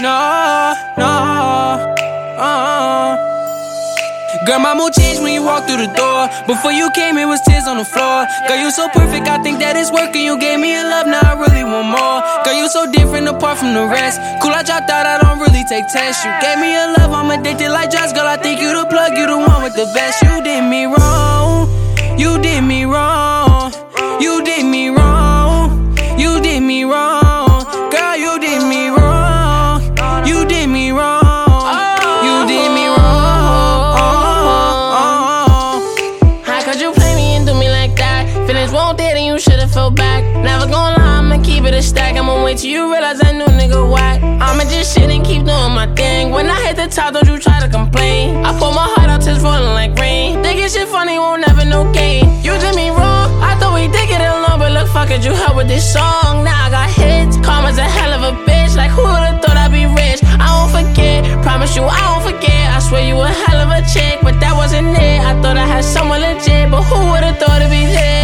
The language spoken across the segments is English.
no, no. Uh. Girl, my mood changed when you walked through the door. Before you came, it was tears on the floor. Girl, you so perfect, I think that it's working. You gave me a love, now I really want more. Girl, you so different apart from the rest. Cool, I dropped out, I don't really take tests. You gave me a love, I'm addicted like drugs. Girl, I think you the plug, you the one with the best. You did me wrong. You did that? Won't dead and you should've felt back. Never gonna lie, I'ma keep it a stack. I'ma wait till you realize I knew nigga whack. I'ma just shit and keep doing my thing. When I hit the top, don't you try to complain. I pour my heart out, it's falling like rain. They get shit funny, won't never know gain. You did me wrong, I thought we did get along, but look, fuck it, you help with this song. Now I got hits. Karma's a hell of a bitch. Like who would've thought I'd be rich? I won't forget, promise you I won't forget. I swear you a hell of a chick, but that wasn't it. I thought I had someone legit, but who would've thought it'd be there?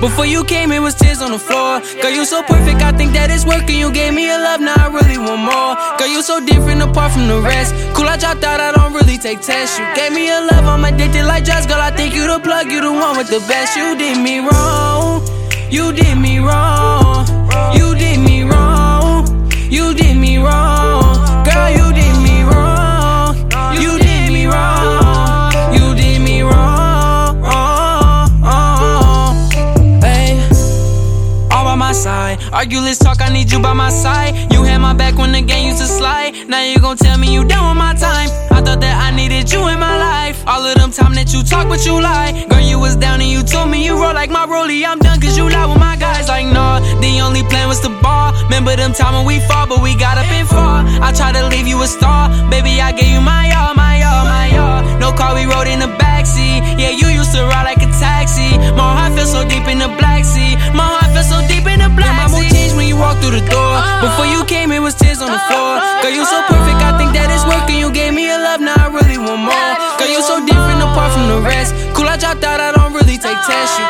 Before you came, it was tears on the floor. Girl, you so perfect, I think that it's working. You gave me a love, now I really want more. Girl, you so different apart from the rest. Cool, I dropped out, I don't really take tests. You gave me a love, I'm addicted like drugs. Girl, I think you the plug, you the one with the best. You did me wrong. You did me wrong. You did me wrong. You did my. Argue, let's talk. I need you by my side. You had my back when the game used to slide. Now you gon' tell me you done with my time. I thought that I needed you in my life. All of them time that you talk, but you lie. Girl, you was down and you told me you roll like my rollie. I'm done cause you lie with my guys. Like, nah, the only plan was to ball. Remember them time when we fought, but we got up and far. I tried to leave you a star. Baby, I gave you my all, my all, my all. No car, we rode in the backseat. Yeah, you used to ride like a taxi. My heart feels so deep in the black sea. My heart feels so deep in through the door. Before you came, it was tears on the floor. Girl, you so perfect, I think that it's working. You gave me a love, now I really want more. Girl, you so different apart from the rest. Cool, I dropped out, I don't really take tests. You